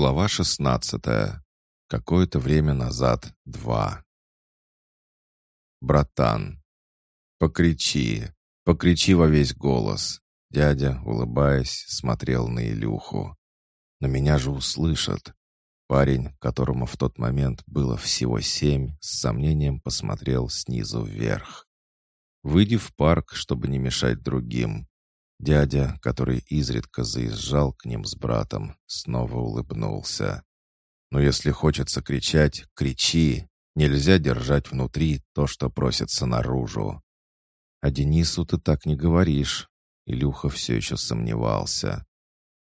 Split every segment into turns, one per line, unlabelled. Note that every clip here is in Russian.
Глава шестнадцатая. Какое-то время назад. Два. Братан. Покричи. Покричи во весь голос. Дядя, улыбаясь, смотрел на Илюху. Но меня же услышат. Парень, которому в тот момент было всего семь, с сомнением посмотрел снизу вверх. Выйди в парк, чтобы не мешать другим. Дядя, который изредка заезжал к ним с братом, снова улыбнулся. «Но если хочется кричать, кричи. Нельзя держать внутри то, что просится наружу». «А Денису ты так не говоришь». Илюха все еще сомневался.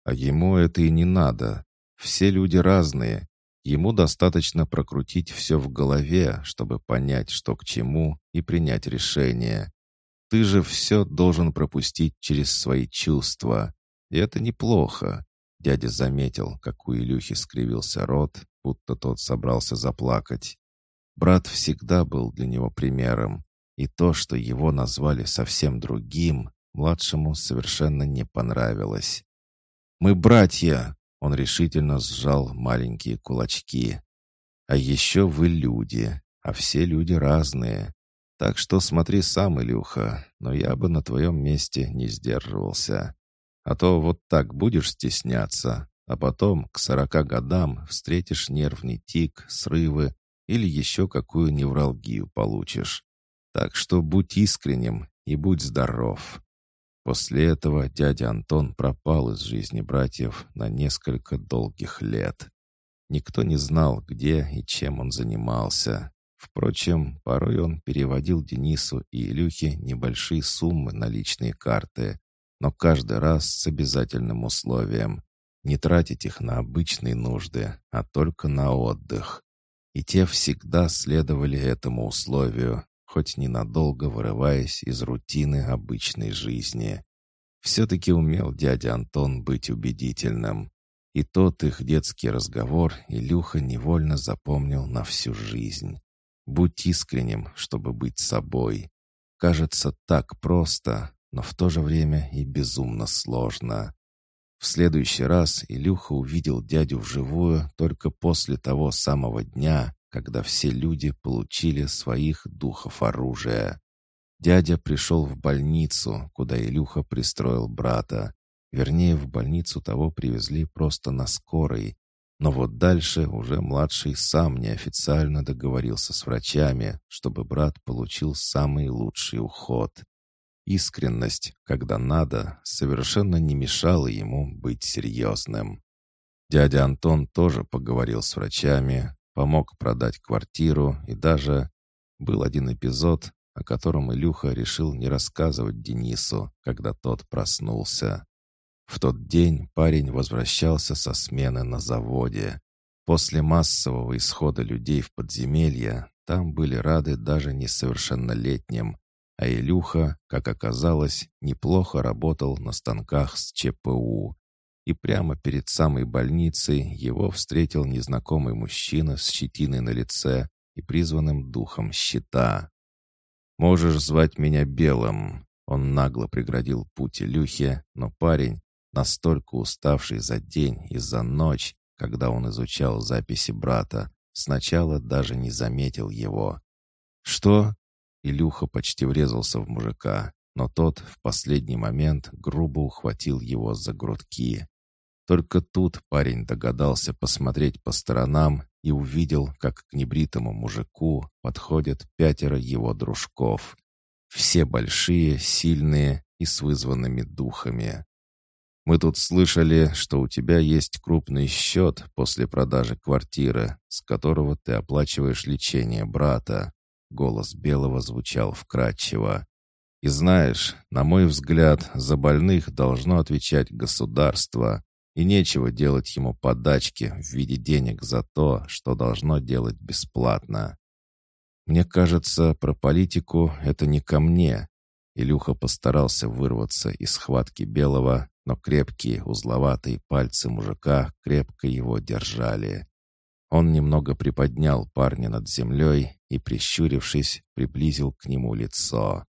«А ему это и не надо. Все люди разные. Ему достаточно прокрутить все в голове, чтобы понять, что к чему, и принять решение. Ты же все должен пропустить через свои чувства. И это неплохо. Дядя заметил, как у Илюхи скривился рот, будто тот собрался заплакать. Брат всегда был для него примером, и то, что его назвали совсем другим, младшему совершенно не понравилось. «Мы братья!» — он решительно сжал маленькие кулачки. «А еще вы люди, а все люди разные. Так что смотри сам, Илюха, но я бы на твоем месте не сдерживался. А то вот так будешь стесняться, а потом к сорока годам встретишь нервный тик, срывы или еще какую невралгию получишь. Так что будь искренним и будь здоров. После этого дядя Антон пропал из жизни братьев на несколько долгих лет. Никто не знал, где и чем он занимался. Впрочем, порой он переводил Денису и Илюхе небольшие суммы на личные карты, но каждый раз с обязательным условием не тратить их на обычные нужды, а только на отдых. И те всегда следовали этому условию, хоть ненадолго вырываясь из рутины обычной жизни. Все-таки умел дядя Антон быть убедительным. И тот их детский разговор Илюха невольно запомнил на всю жизнь. Будь искренним, чтобы быть собой. Кажется так просто, но в то же время и безумно сложно. В следующий раз Илюха увидел дядю вживую только после того самого дня, когда все люди получили своих духов оружия. Дядя пришел в больницу, куда Илюха пристроил брата. Вернее, в больницу того привезли просто на скорой, но вот дальше уже младший сам неофициально договорился с врачами, чтобы брат получил самый лучший уход. Искренность, когда надо, совершенно не мешала ему быть серьезным. Дядя Антон тоже поговорил с врачами, помог продать квартиру и даже... Был один эпизод, о котором Илюха решил не рассказывать Денису, когда тот проснулся. В тот день парень возвращался со смены на заводе. После массового исхода людей в подземелье там были рады даже несовершеннолетним, а Илюха, как оказалось, неплохо работал на станках с ЧПУ. И прямо перед самой больницей его встретил незнакомый мужчина с щетиной на лице и призванным духом щита. «Можешь звать меня Белым», он нагло преградил путь Илюхе, но парень, настолько уставший за день и за ночь, когда он изучал записи брата, сначала даже не заметил его. «Что?» Илюха почти врезался в мужика, но тот в последний момент грубо ухватил его за грудки. Только тут парень догадался посмотреть по сторонам и увидел, как к небритому мужику подходят пятеро его дружков. Все большие, сильные и с вызванными духами. Мы тут слышали, что у тебя есть крупный счет после продажи квартиры, с которого ты оплачиваешь лечение брата». Голос Белого звучал вкрадчиво. «И знаешь, на мой взгляд, за больных должно отвечать государство, и нечего делать ему подачки в виде денег за то, что должно делать бесплатно. Мне кажется, про политику это не ко мне». Илюха постарался вырваться из схватки Белого, но крепкие узловатые пальцы мужика крепко его держали. Он немного приподнял парня над землей и, прищурившись, приблизил к нему лицо.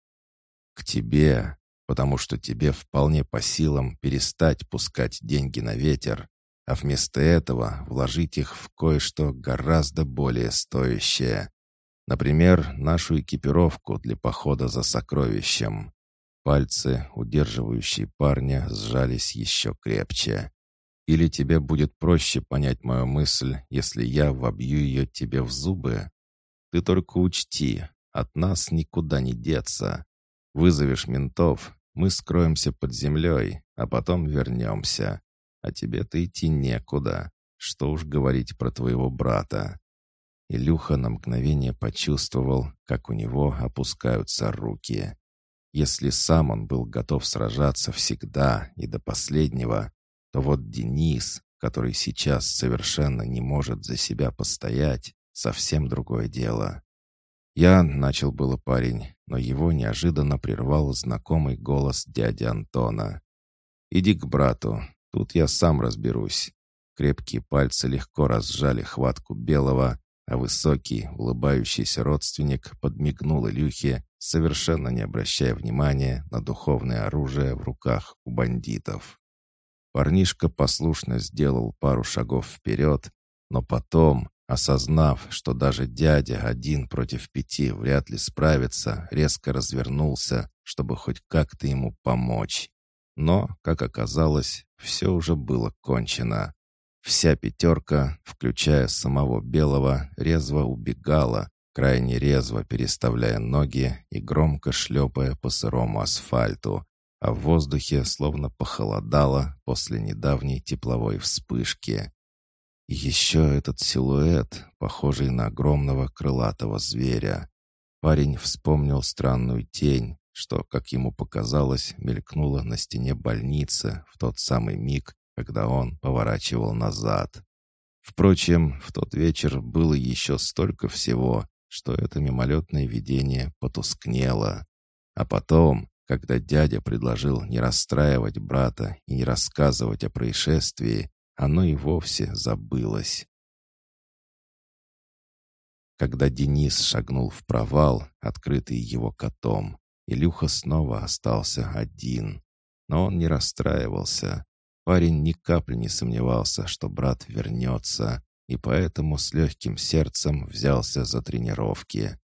«К тебе, потому что тебе вполне по силам перестать пускать деньги на ветер, а вместо этого вложить их в кое-что гораздо более стоящее. Например, нашу экипировку для похода за сокровищем. Пальцы, удерживающие парня, сжались еще крепче. Или тебе будет проще понять мою мысль, если я вобью ее тебе в зубы? Ты только учти, от нас никуда не деться. Вызовешь ментов, мы скроемся под землей, а потом вернемся. А тебе-то идти некуда. Что уж говорить про твоего брата. Илюха на мгновение почувствовал, как у него опускаются руки. Если сам он был готов сражаться всегда и до последнего, то вот Денис, который сейчас совершенно не может за себя постоять, совсем другое дело. Я начал было парень, но его неожиданно прервал знакомый голос дяди Антона. «Иди к брату, тут я сам разберусь». Крепкие пальцы легко разжали хватку белого, а высокий, улыбающийся родственник подмигнул Илюхе, совершенно не обращая внимания на духовное оружие в руках у бандитов. Парнишка послушно сделал пару шагов вперед, но потом, осознав, что даже дядя один против пяти вряд ли справится, резко развернулся, чтобы хоть как-то ему помочь. Но, как оказалось, все уже было кончено. Вся пятерка, включая самого Белого, резво убегала, крайне резво переставляя ноги и громко шлепая по сырому асфальту, а в воздухе словно похолодало после недавней тепловой вспышки. И еще этот силуэт, похожий на огромного крылатого зверя. Парень вспомнил странную тень, что, как ему показалось, мелькнула на стене больницы в тот самый миг, когда он поворачивал назад. Впрочем, в тот вечер было еще столько всего, что это мимолетное видение потускнело. А потом, когда дядя предложил не расстраивать брата и не рассказывать о происшествии, оно и вовсе забылось. Когда Денис шагнул в провал, открытый его котом, Илюха снова остался один. Но он не расстраивался. Парень ни капли не сомневался, что брат вернется, и поэтому с легким сердцем взялся за тренировки.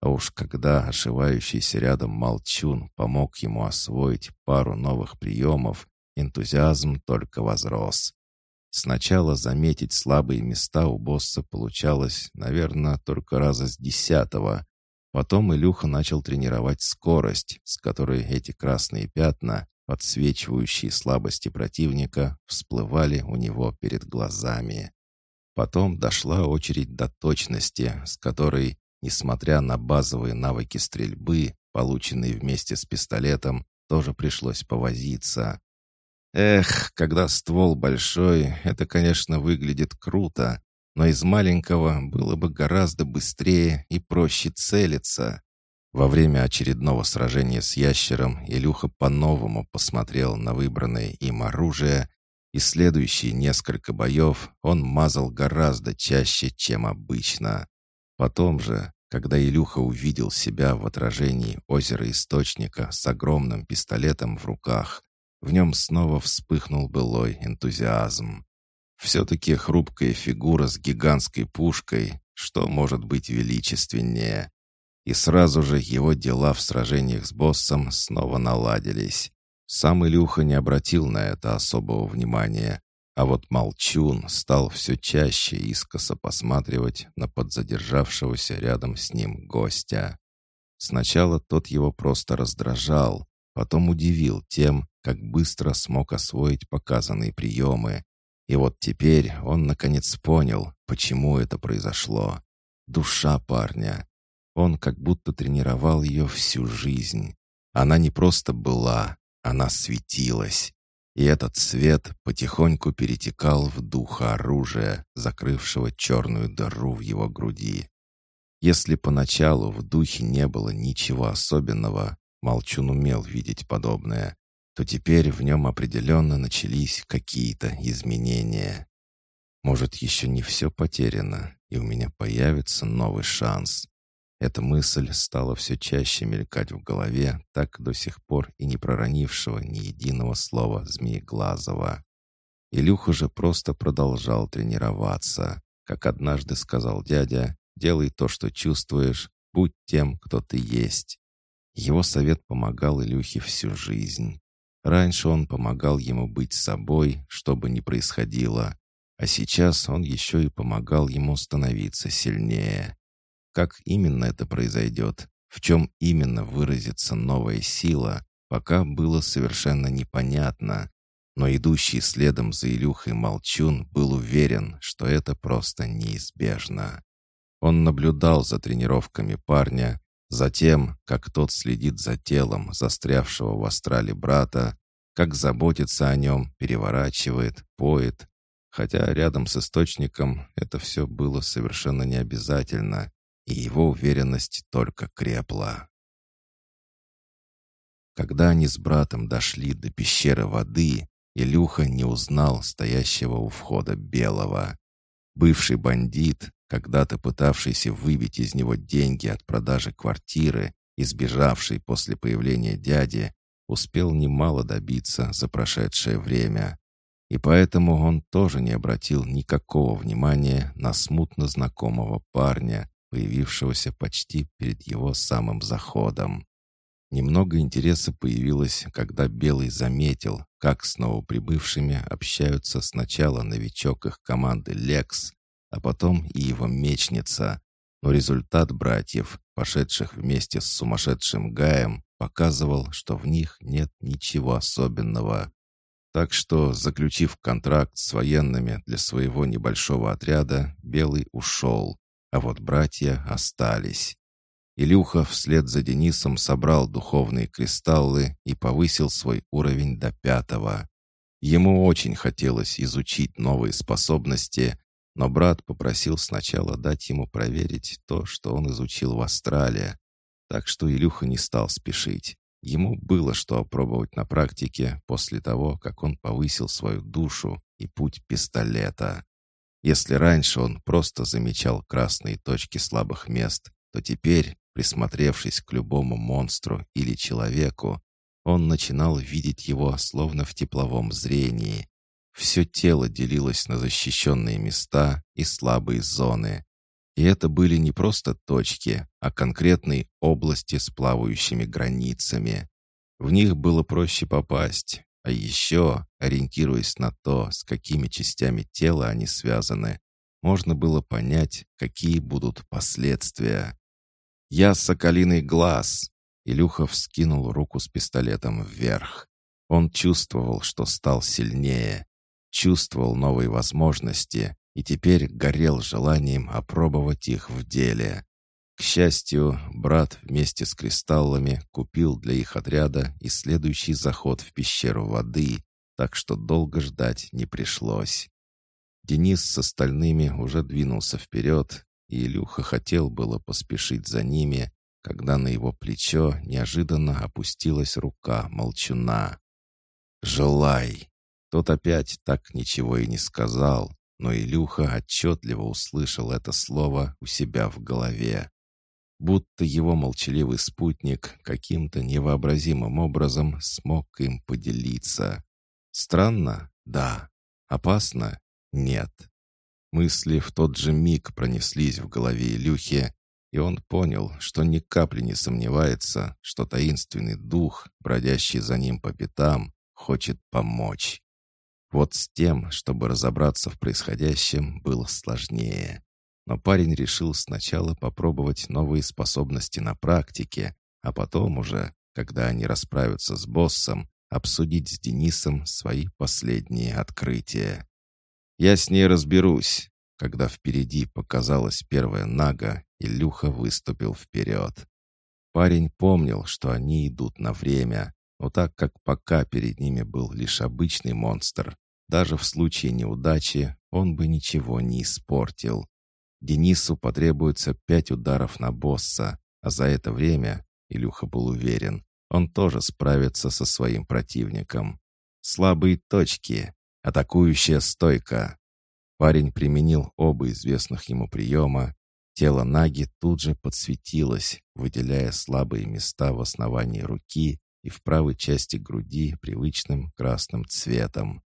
А уж когда ошивающийся рядом молчун помог ему освоить пару новых приемов, энтузиазм только возрос. Сначала заметить слабые места у босса получалось, наверное, только раза с десятого. Потом Илюха начал тренировать скорость, с которой эти красные пятна подсвечивающие слабости противника, всплывали у него перед глазами. Потом дошла очередь до точности, с которой, несмотря на базовые навыки стрельбы, полученные вместе с пистолетом, тоже пришлось повозиться. Эх, когда ствол большой, это, конечно, выглядит круто, но из маленького было бы гораздо быстрее и проще целиться. Во время очередного сражения с ящером Илюха по-новому посмотрел на выбранное им оружие, и следующие несколько боев он мазал гораздо чаще, чем обычно. Потом же, когда Илюха увидел себя в отражении озера Источника с огромным пистолетом в руках, в нем снова вспыхнул былой энтузиазм. Все-таки хрупкая фигура с гигантской пушкой, что может быть величественнее? И сразу же его дела в сражениях с боссом снова наладились. Сам Илюха не обратил на это особого внимания, а вот Молчун стал все чаще искоса посматривать на подзадержавшегося рядом с ним гостя. Сначала тот его просто раздражал, потом удивил тем, как быстро смог освоить показанные приемы. И вот теперь он наконец понял, почему это произошло. Душа парня. Он как будто тренировал ее всю жизнь. Она не просто была, она светилась. И этот свет потихоньку перетекал в духа оружия, закрывшего черную дыру в его груди. Если поначалу в духе не было ничего особенного, Молчун умел видеть подобное, то теперь в нем определенно начались какие-то изменения. Может, еще не все потеряно, и у меня появится новый шанс. Эта мысль стала все чаще мелькать в голове, так до сих пор и не проронившего ни единого слова Змееглазого. Илюха же просто продолжал тренироваться. Как однажды сказал дядя, делай то, что чувствуешь, будь тем, кто ты есть. Его совет помогал Илюхе всю жизнь. Раньше он помогал ему быть собой, что бы ни происходило. А сейчас он еще и помогал ему становиться сильнее. Как именно это произойдет, в чем именно выразится новая сила, пока было совершенно непонятно. Но идущий следом за Илюхой Молчун был уверен, что это просто неизбежно. Он наблюдал за тренировками парня, за тем, как тот следит за телом застрявшего в астрале брата, как заботится о нем, переворачивает, поет. Хотя рядом с источником это все было совершенно необязательно, и его уверенность только крепла. Когда они с братом дошли до пещеры воды, Илюха не узнал стоящего у входа белого. Бывший бандит, когда-то пытавшийся выбить из него деньги от продажи квартиры и сбежавший после появления дяди, успел немало добиться за прошедшее время. И поэтому он тоже не обратил никакого внимания на смутно знакомого парня, появившегося почти перед его самым заходом. Немного интереса появилось, когда Белый заметил, как с новоприбывшими общаются сначала новичок их команды «Лекс», а потом и его мечница. Но результат братьев, пошедших вместе с сумасшедшим Гаем, показывал, что в них нет ничего особенного. Так что, заключив контракт с военными для своего небольшого отряда, Белый ушел, а вот братья остались. Илюха вслед за Денисом собрал духовные кристаллы и повысил свой уровень до пятого. Ему очень хотелось изучить новые способности, но брат попросил сначала дать ему проверить то, что он изучил в Астрале. Так что Илюха не стал спешить. Ему было что опробовать на практике после того, как он повысил свою душу и путь пистолета. Если раньше он просто замечал красные точки слабых мест, то теперь Присмотревшись к любому монстру или человеку, он начинал видеть его словно в тепловом зрении. Все тело делилось на защищенные места и слабые зоны. И это были не просто точки, а конкретные области с плавающими границами. В них было проще попасть, а еще, ориентируясь на то, с какими частями тела они связаны, можно было понять, какие будут последствия. «Я соколиный глаз!» Илюха вскинул руку с пистолетом вверх. Он чувствовал, что стал сильнее, чувствовал новые возможности и теперь горел желанием опробовать их в деле. К счастью, брат вместе с кристаллами купил для их отряда и следующий заход в пещеру воды, так что долго ждать не пришлось. Денис с остальными уже двинулся вперед, и Илюха хотел было поспешить за ними, когда на его плечо неожиданно опустилась рука молчуна. «Желай!» Тот опять так ничего и не сказал, но Илюха отчетливо услышал это слово у себя в голове. Будто его молчаливый спутник каким-то невообразимым образом смог им поделиться. Странно? Да. Опасно? Нет. Мысли в тот же миг пронеслись в голове Илюхи, и он понял, что ни капли не сомневается, что таинственный дух, бродящий за ним по пятам, хочет помочь. Вот с тем, чтобы разобраться в происходящем, было сложнее. Но парень решил сначала попробовать новые способности на практике, а потом уже, когда они расправятся с боссом, обсудить с Денисом свои последние открытия. Я с ней разберусь. Когда впереди показалась первая нага, Илюха выступил вперед. Парень помнил, что они идут на время, но так как пока перед ними был лишь обычный монстр, даже в случае неудачи он бы ничего не испортил. Денису потребуется пять ударов на босса, а за это время, Илюха был уверен, он тоже справится со своим противником. Слабые точки. Атакующая стойка. Парень применил оба известных ему приема. Тело Наги тут же подсветилось, выделяя слабые места в основании руки и в правой части груди привычным красным цветом.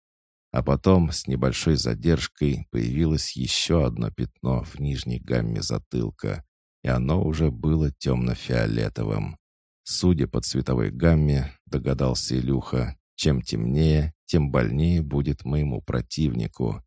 А потом с небольшой задержкой появилось еще одно пятно в нижней гамме затылка, и оно уже было темно-фиолетовым. Судя по цветовой гамме, догадался Илюха, чем темнее, тем больнее будет моему противнику.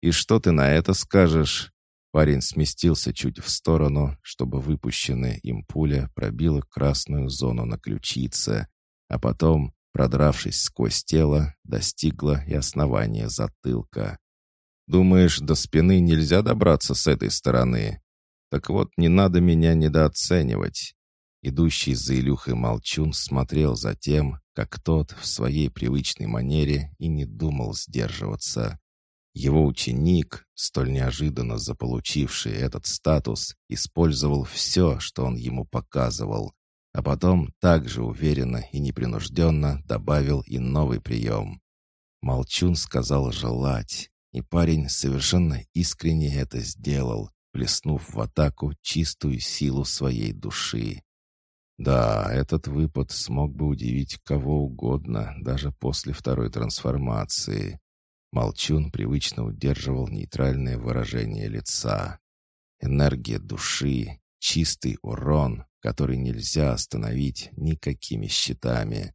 «И что ты на это скажешь?» Парень сместился чуть в сторону, чтобы выпущенная им пуля пробила красную зону на ключице, а потом продравшись сквозь тело, достигла и основания затылка. «Думаешь, до спины нельзя добраться с этой стороны? Так вот, не надо меня недооценивать». Идущий за Илюхой Молчун смотрел за тем, как тот в своей привычной манере и не думал сдерживаться. Его ученик, столь неожиданно заполучивший этот статус, использовал все, что он ему показывал, а потом также уверенно и непринужденно добавил и новый прием. Молчун сказал желать, и парень совершенно искренне это сделал, плеснув в атаку чистую силу своей души. Да, этот выпад смог бы удивить кого угодно, даже после второй трансформации. Молчун привычно удерживал нейтральное выражение лица. Энергия души, чистый урон, который нельзя остановить никакими щитами.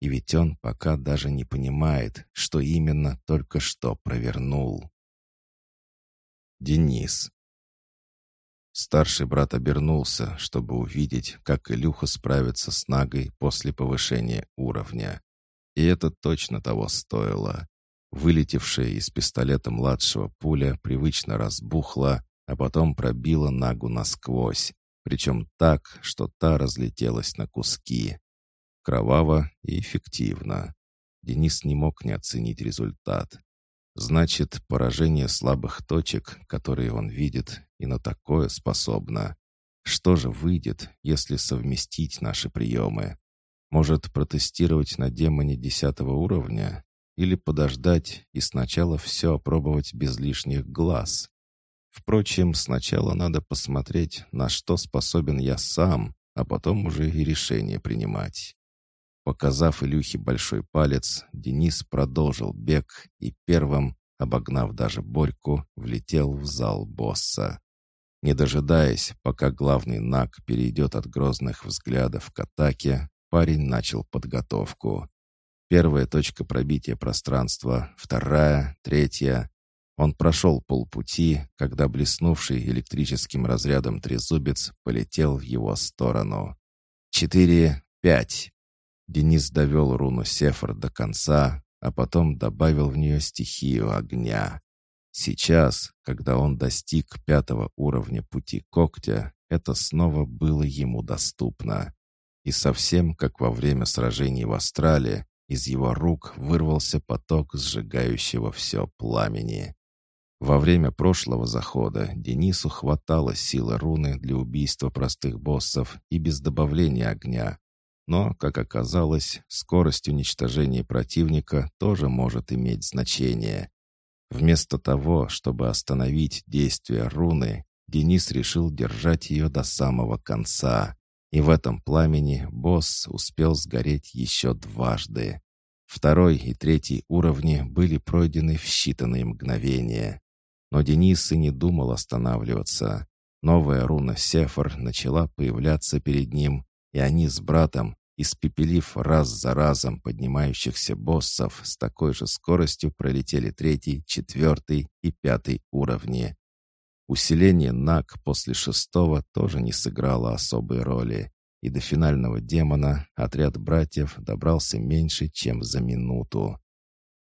И ведь он пока даже не понимает, что именно только что провернул. Денис. Старший брат обернулся, чтобы увидеть, как Илюха справится с Нагой после повышения уровня. И это точно того стоило. Вылетевшая из пистолета младшего пуля привычно разбухла, а потом пробила Нагу насквозь, причем так, что та разлетелась на куски. Кроваво и эффективно. Денис не мог не оценить результат. Значит, поражение слабых точек, которые он видит, и на такое способно. Что же выйдет, если совместить наши приемы? Может, протестировать на демоне десятого уровня? Или подождать и сначала все опробовать без лишних глаз? Впрочем, сначала надо посмотреть, на что способен я сам, а потом уже и решение принимать. Показав Илюхе большой палец, Денис продолжил бег и первым, обогнав даже Борьку, влетел в зал босса. Не дожидаясь, пока главный наг перейдет от грозных взглядов к атаке, парень начал подготовку. Первая точка пробития пространства, вторая, третья. Он прошел полпути, когда блеснувший электрическим разрядом трезубец полетел в его сторону. «Четыре, пять!» Денис довел руну Сефар до конца, а потом добавил в нее стихию огня. Сейчас, когда он достиг пятого уровня пути когтя, это снова было ему доступно. И совсем как во время сражений в Австралии, из его рук вырвался поток сжигающего все пламени. Во время прошлого захода Денису хватало силы руны для убийства простых боссов и без добавления огня. Но, как оказалось, скорость уничтожения противника тоже может иметь значение. Вместо того, чтобы остановить действие руны, Денис решил держать ее до самого конца. И в этом пламени босс успел сгореть еще дважды. Второй и третий уровни были пройдены в считанные мгновения. Но Денис и не думал останавливаться. Новая руна Сефар начала появляться перед ним, и они с братом, испепелив раз за разом поднимающихся боссов, с такой же скоростью пролетели третий, четвертый и пятый уровни. Усиление НАК после шестого тоже не сыграло особой роли, и до финального демона отряд братьев добрался меньше, чем за минуту.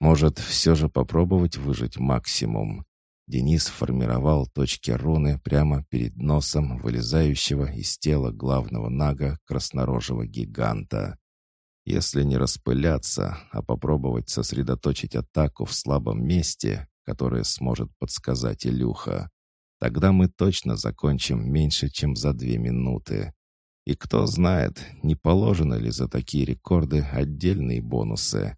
Может, все же попробовать выжить максимум. Денис формировал точки руны прямо перед носом вылезающего из тела главного нага краснорожего гиганта. Если не распыляться, а попробовать сосредоточить атаку в слабом месте, которое сможет подсказать Илюха, тогда мы точно закончим меньше, чем за две минуты. И кто знает, не положено ли за такие рекорды отдельные бонусы.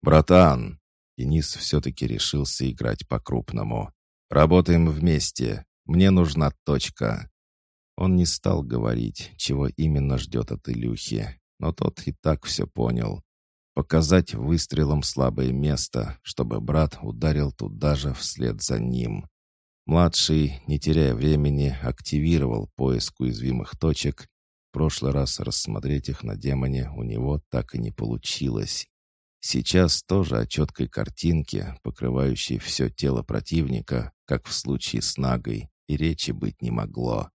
«Братан!» Денис все-таки решился играть по-крупному. «Работаем вместе. Мне нужна точка». Он не стал говорить, чего именно ждет от Илюхи, но тот и так все понял. Показать выстрелом слабое место, чтобы брат ударил туда же вслед за ним. Младший, не теряя времени, активировал поиск уязвимых точек. В прошлый раз рассмотреть их на демоне у него так и не получилось. Сейчас тоже о четкой картинке, покрывающей все тело противника, как в случае с Нагой, и речи быть не могло.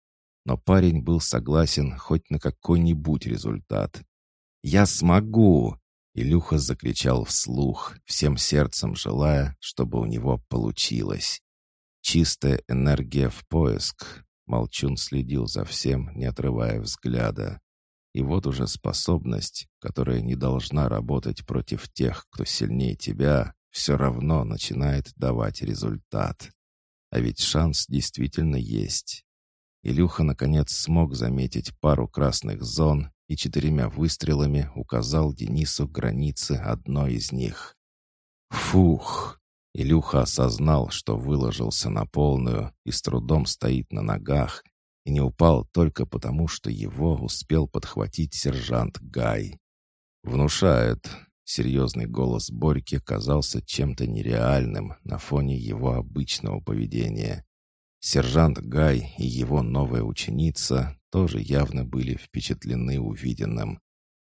Но парень был согласен хоть на какой-нибудь результат. «Я смогу!» Илюха закричал вслух, всем сердцем желая, чтобы у него получилось. Чистая энергия в поиск. Молчун следил за всем, не отрывая взгляда. И вот уже способность, которая не должна работать против тех, кто сильнее тебя, все равно начинает давать результат. А ведь шанс действительно есть. Илюха, наконец, смог заметить пару красных зон и четырьмя выстрелами указал Денису границы одной из них. Фух! Илюха осознал, что выложился на полную и с трудом стоит на ногах, не упал только потому, что его успел подхватить сержант Гай. «Внушает». Серьезный голос Борьки казался чем-то нереальным на фоне его обычного поведения. Сержант Гай и его новая ученица тоже явно были впечатлены увиденным.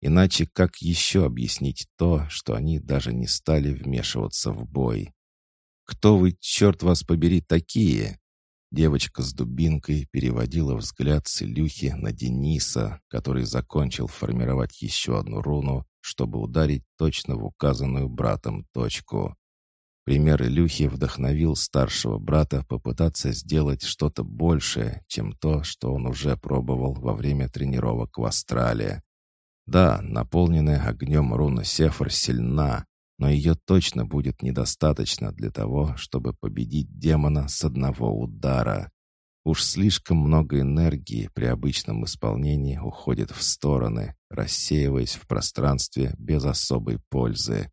Иначе как еще объяснить то, что они даже не стали вмешиваться в бой? «Кто вы, черт вас побери, такие?» Девочка с дубинкой переводила взгляд с Илюхи на Дениса, который закончил формировать еще одну руну, чтобы ударить точно в указанную братом точку. Пример Илюхи вдохновил старшего брата попытаться сделать что-то большее, чем то, что он уже пробовал во время тренировок в Астрале. Да, наполненная огнем руна Сефар сильна, но ее точно будет недостаточно для того, чтобы победить демона с одного удара. Уж слишком много энергии при обычном исполнении уходит в стороны, рассеиваясь в пространстве без особой пользы.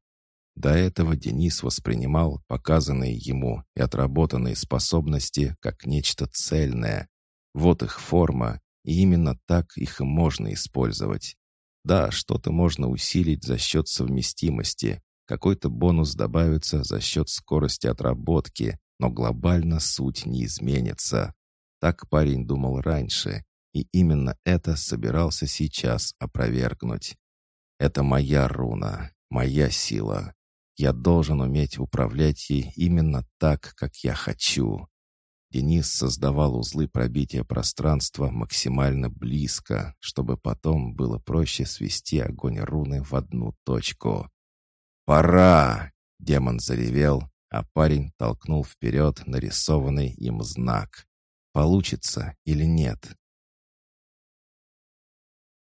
До этого Денис воспринимал показанные ему и отработанные способности как нечто цельное. Вот их форма, и именно так их и можно использовать. Да, что-то можно усилить за счет совместимости, какой-то бонус добавится за счет скорости отработки, но глобально суть не изменится. Так парень думал раньше, и именно это собирался сейчас опровергнуть. Это моя руна, моя сила. Я должен уметь управлять ей именно так, как я хочу. Денис создавал узлы пробития пространства максимально близко, чтобы потом было проще свести огонь руны в одну точку. «Пора!» — демон заревел, а парень толкнул вперед нарисованный им знак. Получится или нет?